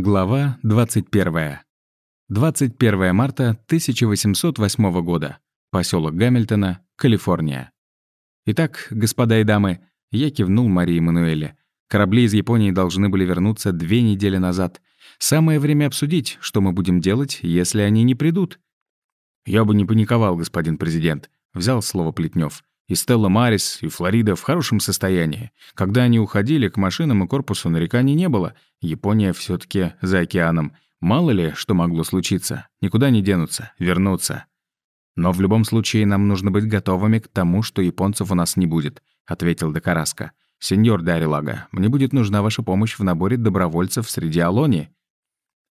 Глава 21. 21 марта 1808 года. Поселок Гамильтона, Калифорния. Итак, господа и дамы, я кивнул Марии Мануэле. Корабли из Японии должны были вернуться две недели назад. Самое время обсудить, что мы будем делать, если они не придут. Я бы не паниковал, господин президент, взял слово Плетнев. И Стелла Марис, и Флорида в хорошем состоянии. Когда они уходили, к машинам и корпусу нареканий не было. Япония все таки за океаном. Мало ли, что могло случиться. Никуда не денутся, вернутся. Но в любом случае нам нужно быть готовыми к тому, что японцев у нас не будет, ответил Декараска. Сеньор Дарилага, мне будет нужна ваша помощь в наборе добровольцев среди Алони.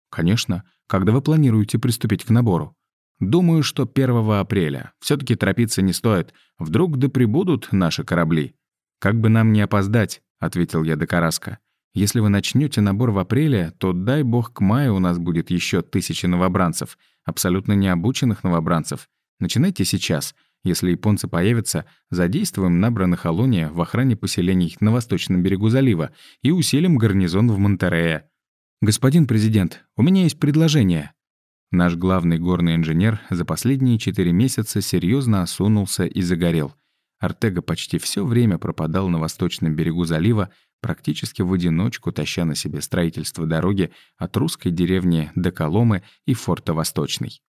Конечно. Когда вы планируете приступить к набору? Думаю, что 1 апреля. все таки торопиться не стоит. Вдруг да прибудут наши корабли. Как бы нам не опоздать, ответил я до Караска. Если вы начнете набор в апреле, то дай бог к маю у нас будет еще тысячи новобранцев, абсолютно необученных новобранцев. Начинайте сейчас. Если японцы появятся, задействуем набранных Алония в охране поселений на восточном берегу залива и усилим гарнизон в Монтерее. «Господин президент, у меня есть предложение», Наш главный горный инженер за последние четыре месяца серьезно осунулся и загорел. Артега почти все время пропадал на восточном берегу залива, практически в одиночку таща на себе строительство дороги от русской деревни до Коломы и форта Восточный.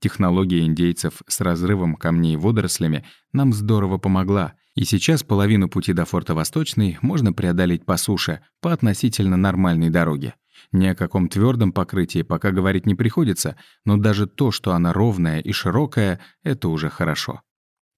Технология индейцев с разрывом камней водорослями нам здорово помогла, и сейчас половину пути до форта Восточный можно преодолеть по суше, по относительно нормальной дороге. Ни о каком твердом покрытии пока говорить не приходится, но даже то, что она ровная и широкая, это уже хорошо.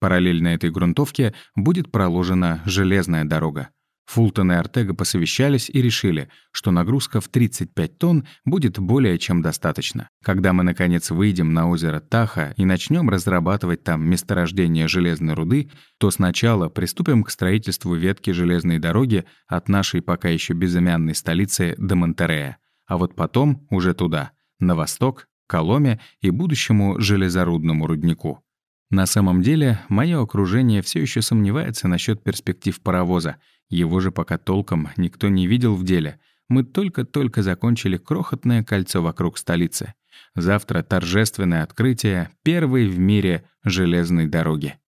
Параллельно этой грунтовке будет проложена железная дорога. Фултон и Артега посовещались и решили, что нагрузка в 35 тонн будет более чем достаточно. Когда мы, наконец, выйдем на озеро Таха и начнем разрабатывать там месторождение железной руды, то сначала приступим к строительству ветки железной дороги от нашей пока еще безымянной столицы до Монтерея а вот потом уже туда, на восток, Коломе и будущему железорудному руднику. На самом деле, мое окружение все еще сомневается насчет перспектив паровоза. Его же пока толком никто не видел в деле. Мы только-только закончили крохотное кольцо вокруг столицы. Завтра торжественное открытие первой в мире железной дороги.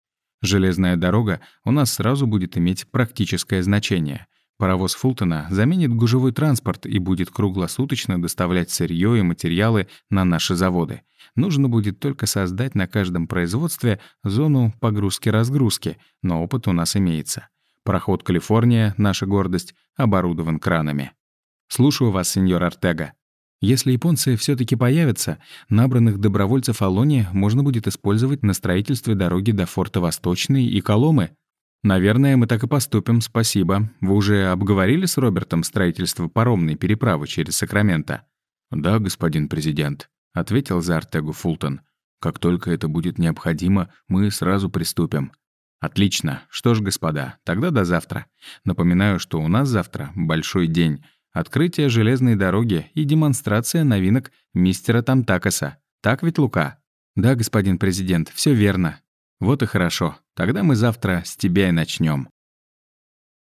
Железная дорога у нас сразу будет иметь практическое значение. Паровоз Фултона заменит гужевой транспорт и будет круглосуточно доставлять сырье и материалы на наши заводы. Нужно будет только создать на каждом производстве зону погрузки-разгрузки, но опыт у нас имеется. Пароход «Калифорния», наша гордость, оборудован кранами. Слушаю вас, сеньор Артега. Если японцы все таки появятся, набранных добровольцев Алони можно будет использовать на строительстве дороги до форта Восточный и Коломы. «Наверное, мы так и поступим, спасибо. Вы уже обговорили с Робертом строительство паромной переправы через Сакраменто?» «Да, господин президент», — ответил за Артегу Фултон. «Как только это будет необходимо, мы сразу приступим». «Отлично. Что ж, господа, тогда до завтра. Напоминаю, что у нас завтра большой день. Открытие железной дороги и демонстрация новинок мистера Тамтакаса. Так ведь, Лука?» «Да, господин президент, все верно», вот и хорошо. Тогда мы завтра с тебя и начнем.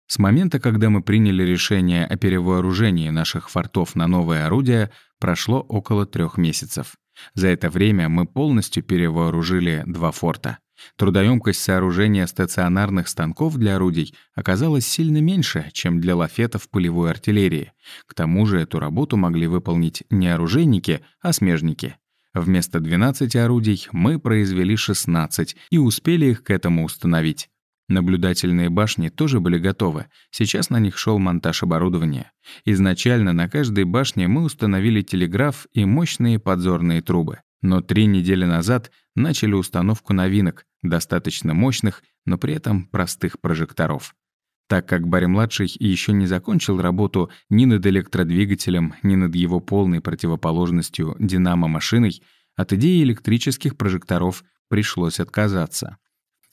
С момента, когда мы приняли решение о перевооружении наших фортов на новые орудия, прошло около трех месяцев. За это время мы полностью перевооружили два форта. Трудоемкость сооружения стационарных станков для орудий оказалась сильно меньше, чем для лафетов полевой артиллерии. К тому же эту работу могли выполнить не оружейники, а смежники. Вместо 12 орудий мы произвели 16 и успели их к этому установить. Наблюдательные башни тоже были готовы. Сейчас на них шел монтаж оборудования. Изначально на каждой башне мы установили телеграф и мощные подзорные трубы. Но три недели назад начали установку новинок, достаточно мощных, но при этом простых прожекторов. Так как Барри-младший еще не закончил работу ни над электродвигателем, ни над его полной противоположностью динамо-машиной, от идеи электрических прожекторов пришлось отказаться.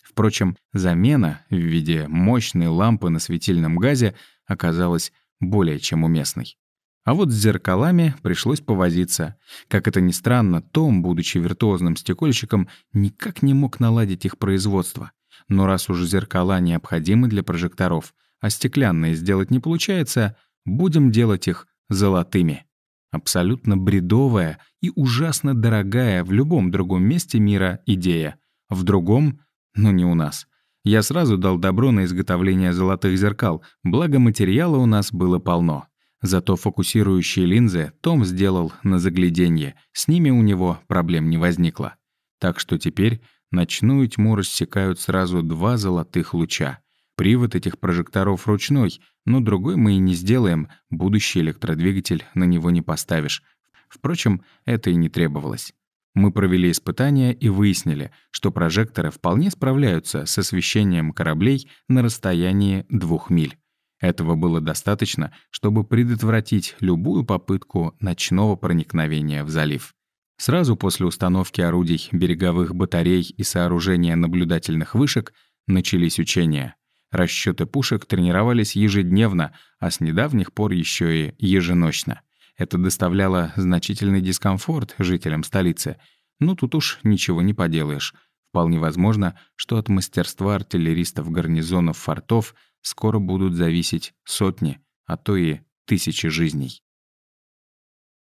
Впрочем, замена в виде мощной лампы на светильном газе оказалась более чем уместной. А вот с зеркалами пришлось повозиться. Как это ни странно, Том, будучи виртуозным стекольщиком, никак не мог наладить их производство. Но раз уж зеркала необходимы для прожекторов, а стеклянные сделать не получается, будем делать их золотыми. Абсолютно бредовая и ужасно дорогая в любом другом месте мира идея. В другом, но не у нас. Я сразу дал добро на изготовление золотых зеркал, благо материала у нас было полно. Зато фокусирующие линзы Том сделал на загляденье, с ними у него проблем не возникло. Так что теперь ночную тьму рассекают сразу два золотых луча. Привод этих прожекторов ручной, но другой мы и не сделаем, будущий электродвигатель на него не поставишь. Впрочем, это и не требовалось. Мы провели испытания и выяснили, что прожекторы вполне справляются с освещением кораблей на расстоянии двух миль. Этого было достаточно, чтобы предотвратить любую попытку ночного проникновения в залив. Сразу после установки орудий береговых батарей и сооружения наблюдательных вышек начались учения. Расчеты пушек тренировались ежедневно, а с недавних пор еще и еженочно. Это доставляло значительный дискомфорт жителям столицы. Но тут уж ничего не поделаешь. Вполне возможно, что от мастерства артиллеристов гарнизонов фортов скоро будут зависеть сотни, а то и тысячи жизней.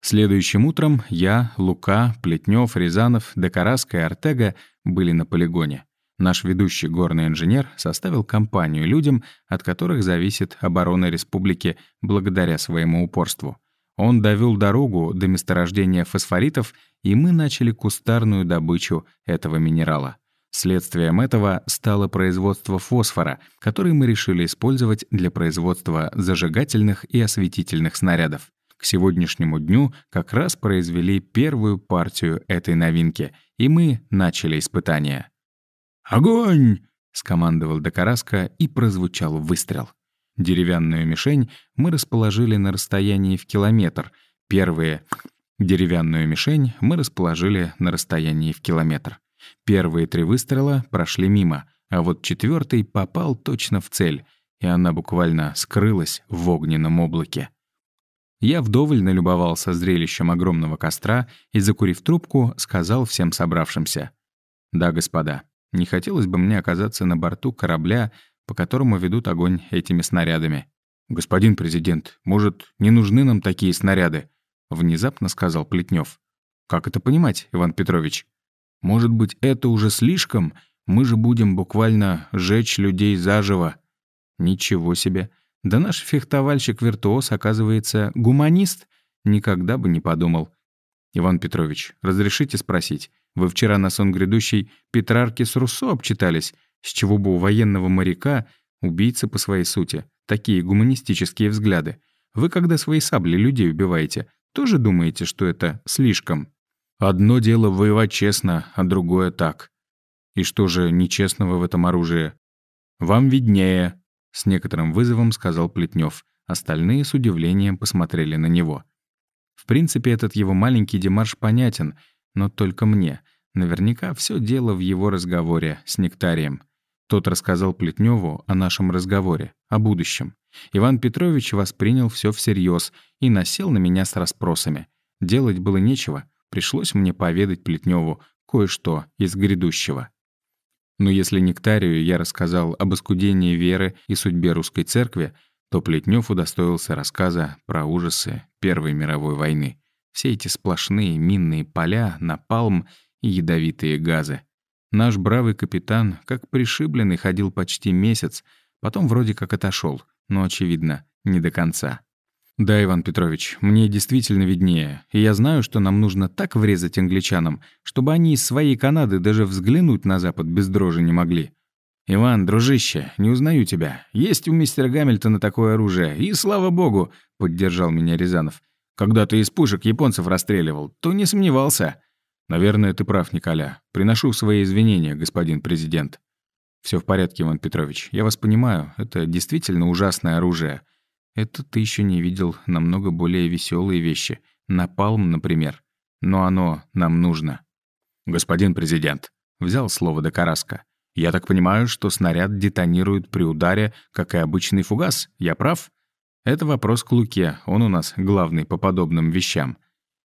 Следующим утром я, Лука, Плетнев, Рязанов, Декараска и Артега были на полигоне. Наш ведущий горный инженер составил компанию людям, от которых зависит оборона республики благодаря своему упорству. Он довел дорогу до месторождения фосфоритов, и мы начали кустарную добычу этого минерала. Следствием этого стало производство фосфора, который мы решили использовать для производства зажигательных и осветительных снарядов. К сегодняшнему дню как раз произвели первую партию этой новинки, и мы начали испытания. «Огонь!» — скомандовал Докараска, и прозвучал выстрел. Деревянную мишень мы расположили на расстоянии в километр. Первые деревянную мишень мы расположили на расстоянии в километр. Первые три выстрела прошли мимо, а вот четвертый попал точно в цель, и она буквально скрылась в огненном облаке. Я вдоволь налюбовался зрелищем огромного костра и, закурив трубку, сказал всем собравшимся. «Да, господа, не хотелось бы мне оказаться на борту корабля, по которому ведут огонь этими снарядами. «Господин президент, может, не нужны нам такие снаряды?» — внезапно сказал Плетнев. «Как это понимать, Иван Петрович? Может быть, это уже слишком? Мы же будем буквально жечь людей заживо». «Ничего себе!» Да наш фехтовальщик-виртуоз, оказывается, гуманист. Никогда бы не подумал. Иван Петрович, разрешите спросить, вы вчера на сон грядущий Петрарки с Руссо обчитались? С чего бы у военного моряка, убийцы по своей сути, такие гуманистические взгляды? Вы, когда свои сабли людей убиваете, тоже думаете, что это слишком? Одно дело воевать честно, а другое так. И что же нечестного в этом оружии? Вам виднее, с некоторым вызовом сказал Плетнев. Остальные с удивлением посмотрели на него. В принципе, этот его маленький демарш понятен, но только мне. Наверняка все дело в его разговоре с Нектарием. Тот рассказал Плетневу о нашем разговоре, о будущем. Иван Петрович воспринял все всерьез и насел на меня с расспросами. Делать было нечего, пришлось мне поведать Плетневу кое-что из грядущего. Но если Нектарию я рассказал об оскудении веры и судьбе русской церкви, то Плетнев удостоился рассказа про ужасы Первой мировой войны. Все эти сплошные минные поля, напалм и ядовитые газы. Наш бравый капитан, как пришибленный, ходил почти месяц, потом вроде как отошел, но, очевидно, не до конца. «Да, Иван Петрович, мне действительно виднее, и я знаю, что нам нужно так врезать англичанам, чтобы они из своей Канады даже взглянуть на Запад без дрожи не могли. Иван, дружище, не узнаю тебя. Есть у мистера Гамильтона такое оружие, и слава богу!» — поддержал меня Рязанов. «Когда ты из пушек японцев расстреливал, то не сомневался». «Наверное, ты прав, Николя. Приношу свои извинения, господин президент». Все в порядке, Иван Петрович. Я вас понимаю, это действительно ужасное оружие». Это ты еще не видел намного более веселые вещи. Напалм, например. Но оно нам нужно. Господин президент, взял слово до Караска. Я так понимаю, что снаряд детонирует при ударе, как и обычный фугас. Я прав? Это вопрос к Луке, он у нас главный по подобным вещам.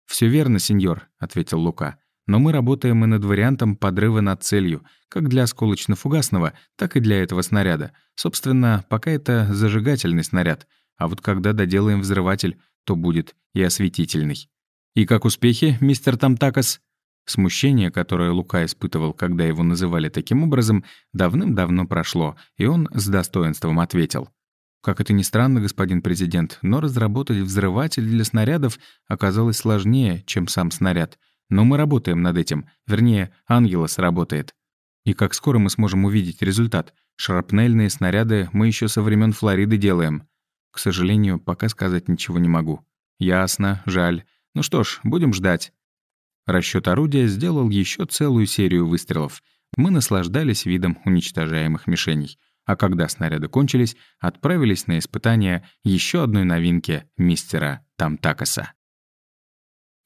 Все верно, сеньор, ответил Лука. Но мы работаем и над вариантом подрыва над целью, как для осколочно-фугасного, так и для этого снаряда. Собственно, пока это зажигательный снаряд — а вот когда доделаем взрыватель, то будет и осветительный. «И как успехи, мистер Тамтакас?» Смущение, которое Лука испытывал, когда его называли таким образом, давным-давно прошло, и он с достоинством ответил. Как это ни странно, господин президент, но разработать взрыватель для снарядов оказалось сложнее, чем сам снаряд. Но мы работаем над этим. Вернее, Ангелос работает. И как скоро мы сможем увидеть результат? Шрапнельные снаряды мы еще со времен Флориды делаем. К сожалению, пока сказать ничего не могу. Ясно, жаль. Ну что ж, будем ждать. Расчет орудия сделал еще целую серию выстрелов. Мы наслаждались видом уничтожаемых мишеней. А когда снаряды кончились, отправились на испытание еще одной новинки мистера Тамтакаса.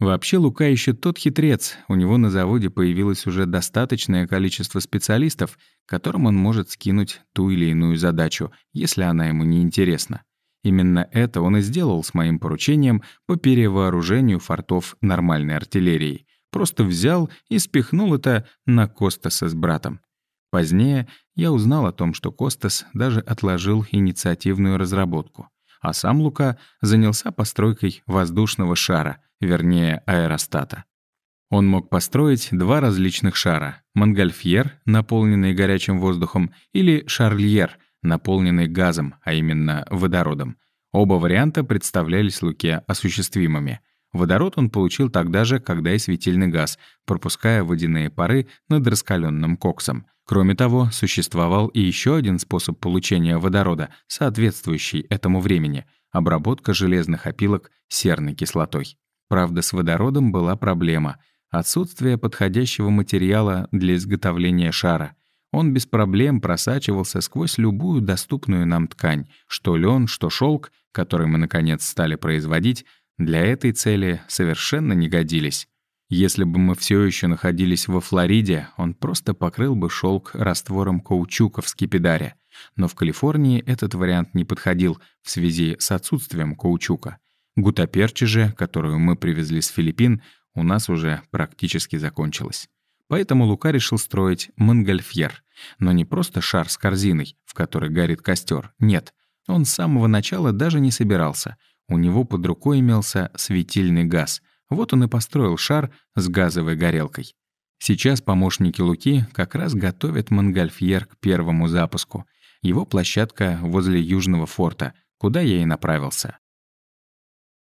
Вообще Лука еще тот хитрец. У него на заводе появилось уже достаточное количество специалистов, которым он может скинуть ту или иную задачу, если она ему не интересна. Именно это он и сделал с моим поручением по перевооружению фортов нормальной артиллерии. Просто взял и спихнул это на Костаса с братом. Позднее я узнал о том, что Костас даже отложил инициативную разработку, а сам Лука занялся постройкой воздушного шара, вернее аэростата. Он мог построить два различных шара — Монгольфьер, наполненный горячим воздухом, или Шарльер, наполненный газом, а именно водородом. Оба варианта представлялись Луке осуществимыми. Водород он получил тогда же, когда и светильный газ, пропуская водяные пары над раскаленным коксом. Кроме того, существовал и еще один способ получения водорода, соответствующий этому времени — обработка железных опилок серной кислотой. Правда, с водородом была проблема — отсутствие подходящего материала для изготовления шара. Он без проблем просачивался сквозь любую доступную нам ткань, что лен, что шелк, который мы, наконец, стали производить, для этой цели совершенно не годились. Если бы мы все еще находились во Флориде, он просто покрыл бы шелк раствором каучука в скипидаре. Но в Калифорнии этот вариант не подходил в связи с отсутствием каучука. Гутаперчи же, которую мы привезли с Филиппин, у нас уже практически закончилась. Поэтому Лука решил строить монгольфьер. Но не просто шар с корзиной, в которой горит костер. Нет, он с самого начала даже не собирался. У него под рукой имелся светильный газ. Вот он и построил шар с газовой горелкой. Сейчас помощники Луки как раз готовят монгольфьер к первому запуску. Его площадка возле Южного форта, куда я и направился.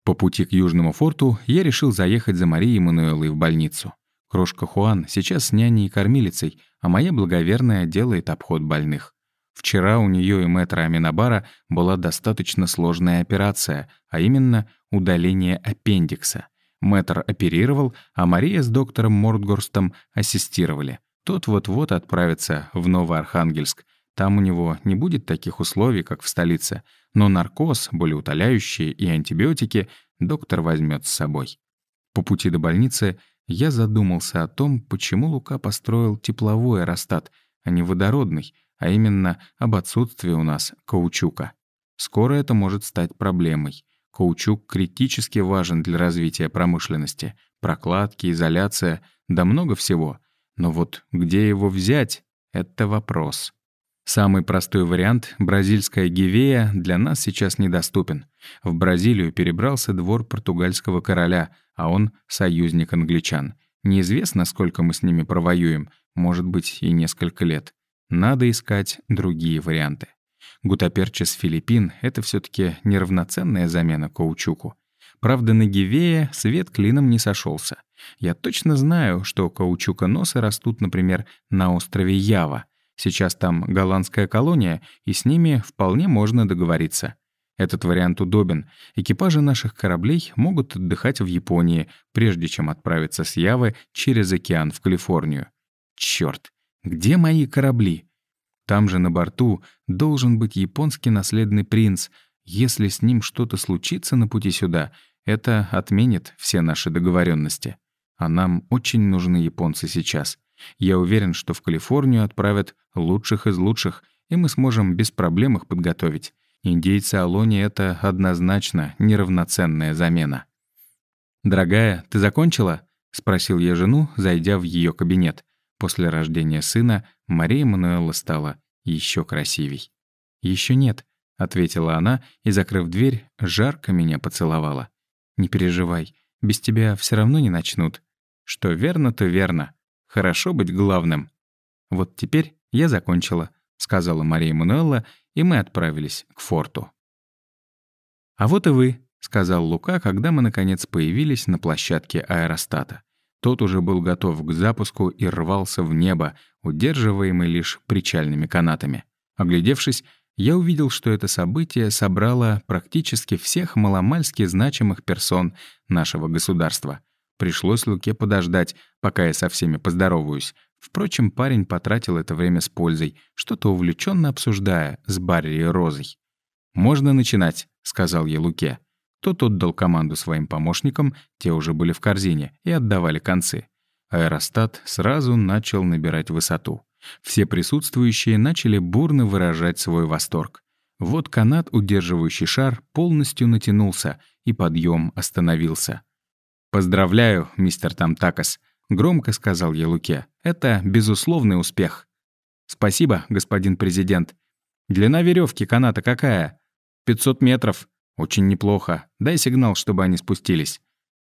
По пути к Южному форту я решил заехать за Марией Мануэлой в больницу. Крошка Хуан сейчас с няней и кормилицей, а моя благоверная делает обход больных. Вчера у нее и мэтра Аминабара была достаточно сложная операция, а именно удаление аппендикса. Мэтр оперировал, а Мария с доктором Мортгорстом ассистировали. Тот вот-вот отправится в Новоархангельск. Там у него не будет таких условий, как в столице, но наркоз, болеутоляющие и антибиотики доктор возьмет с собой. По пути до больницы я задумался о том, почему Лука построил тепловой аэростат, а не водородный, а именно об отсутствии у нас каучука. Скоро это может стать проблемой. Каучук критически важен для развития промышленности. Прокладки, изоляция, да много всего. Но вот где его взять — это вопрос. Самый простой вариант, бразильская гивея, для нас сейчас недоступен. В Бразилию перебрался двор португальского короля, а он — союзник англичан. Неизвестно, сколько мы с ними провоюем, может быть, и несколько лет. Надо искать другие варианты. Гутаперчес Филиппин — это все таки неравноценная замена каучуку. Правда, на Гивее свет клином не сошелся. Я точно знаю, что каучуконосы растут, например, на острове Ява. Сейчас там голландская колония, и с ними вполне можно договориться. Этот вариант удобен. Экипажи наших кораблей могут отдыхать в Японии, прежде чем отправиться с Явы через океан в Калифорнию. Чёрт, где мои корабли? Там же на борту должен быть японский наследный принц. Если с ним что-то случится на пути сюда, это отменит все наши договоренности. А нам очень нужны японцы сейчас. Я уверен, что в Калифорнию отправят лучших из лучших, и мы сможем без проблем их подготовить. Индейцы Алони — это однозначно неравноценная замена. «Дорогая, ты закончила?» — спросил я жену, зайдя в ее кабинет. После рождения сына Мария Мануэла стала еще красивей. Еще нет», — ответила она и, закрыв дверь, жарко меня поцеловала. «Не переживай, без тебя все равно не начнут. Что верно, то верно. Хорошо быть главным. Вот теперь я закончила, сказала Мария Мануэлла, и мы отправились к форту. А вот и вы, сказал Лука, когда мы наконец появились на площадке аэростата. Тот уже был готов к запуску и рвался в небо, удерживаемый лишь причальными канатами. Оглядевшись, я увидел, что это событие собрало практически всех маломальски значимых персон нашего государства. Пришлось Луке подождать, пока я со всеми поздороваюсь. Впрочем, парень потратил это время с пользой, что-то увлеченно обсуждая с Барри и Розой. «Можно начинать», — сказал я Луке. Тот отдал команду своим помощникам, те уже были в корзине и отдавали концы. Аэростат сразу начал набирать высоту. Все присутствующие начали бурно выражать свой восторг. Вот канат, удерживающий шар, полностью натянулся, и подъем остановился. «Поздравляю, мистер Тамтакас», — громко сказал я Луке. «Это безусловный успех». «Спасибо, господин президент. Длина веревки каната какая?» «500 метров. Очень неплохо. Дай сигнал, чтобы они спустились».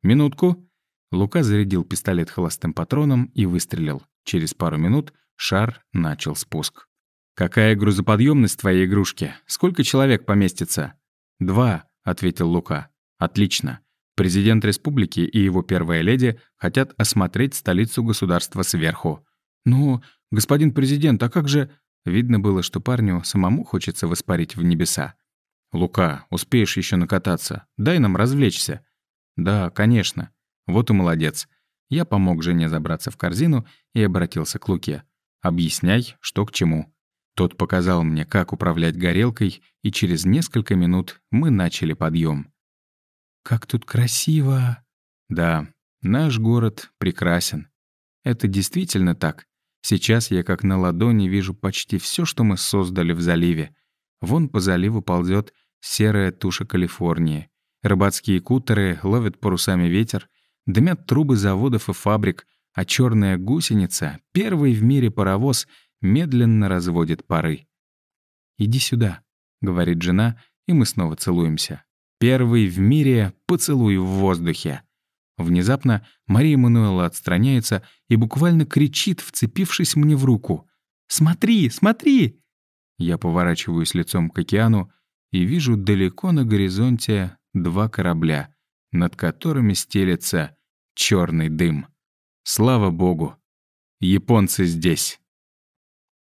«Минутку». Лука зарядил пистолет холостым патроном и выстрелил. Через пару минут Шар начал спуск. «Какая грузоподъемность твоей игрушки? Сколько человек поместится?» «Два», — ответил Лука. «Отлично. Президент республики и его первая леди хотят осмотреть столицу государства сверху». «Ну, господин президент, а как же...» Видно было, что парню самому хочется воспарить в небеса. «Лука, успеешь еще накататься. Дай нам развлечься». «Да, конечно. Вот и молодец». Я помог жене забраться в корзину и обратился к Луке. Объясняй, что к чему». Тот показал мне, как управлять горелкой, и через несколько минут мы начали подъем. «Как тут красиво!» «Да, наш город прекрасен. Это действительно так. Сейчас я как на ладони вижу почти все, что мы создали в заливе. Вон по заливу ползет серая туша Калифорнии. Рыбацкие кутеры ловят парусами ветер, дымят трубы заводов и фабрик — а черная гусеница, первый в мире паровоз, медленно разводит пары. «Иди сюда», — говорит жена, и мы снова целуемся. Первый в мире поцелуй в воздухе. Внезапно Мария Мануэла отстраняется и буквально кричит, вцепившись мне в руку. «Смотри, смотри!» Я поворачиваюсь лицом к океану и вижу далеко на горизонте два корабля, над которыми стелется черный дым. Слава богу, японцы здесь.